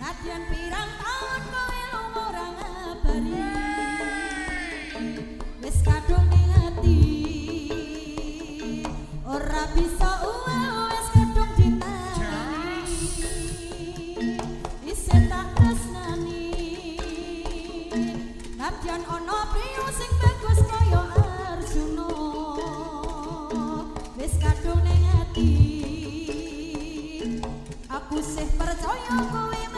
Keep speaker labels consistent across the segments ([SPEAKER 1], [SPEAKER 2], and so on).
[SPEAKER 1] Nadyan pirang taun kowe ora ngabari. Wes kadung di hati ora bisa uwal wes kadung ditani dise tak tresnani. On ser para Toyoko e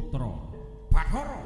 [SPEAKER 2] putra Bathara.